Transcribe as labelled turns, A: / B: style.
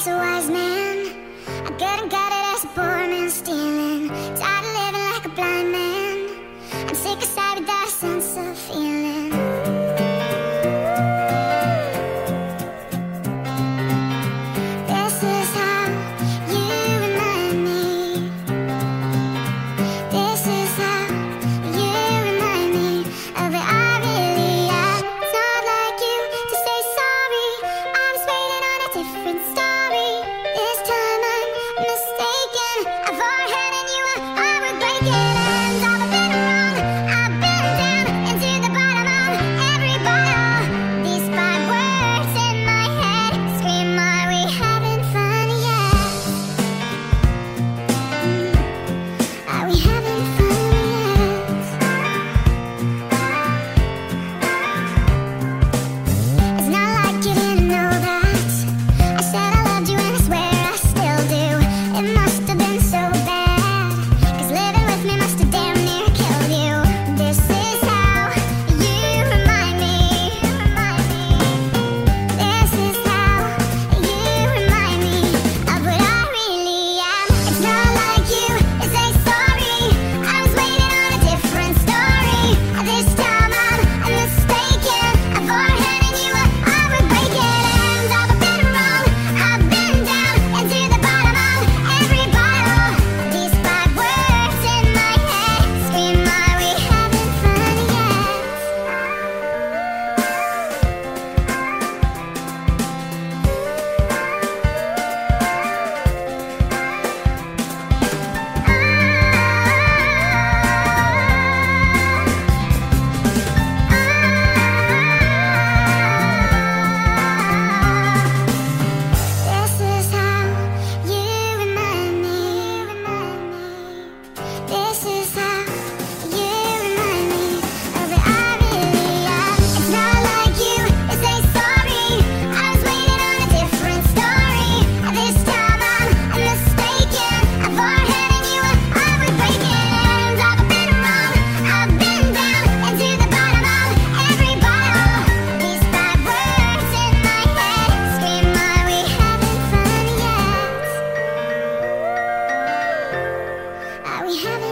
A: was a wise man. I couldn't we haven't